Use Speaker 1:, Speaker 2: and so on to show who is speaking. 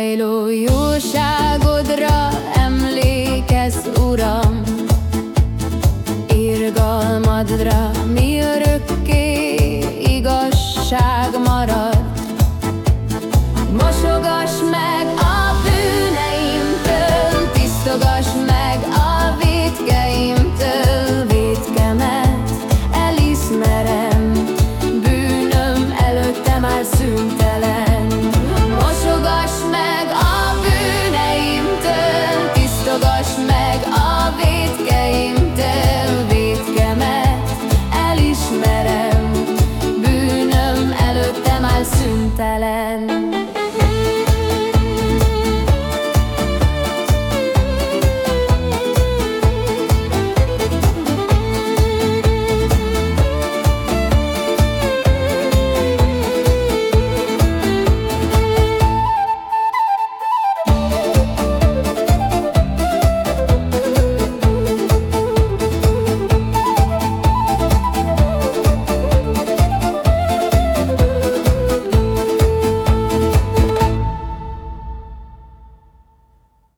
Speaker 1: zajló jóságodra emlékez, Uram, irgalmadra, mi szüntelen.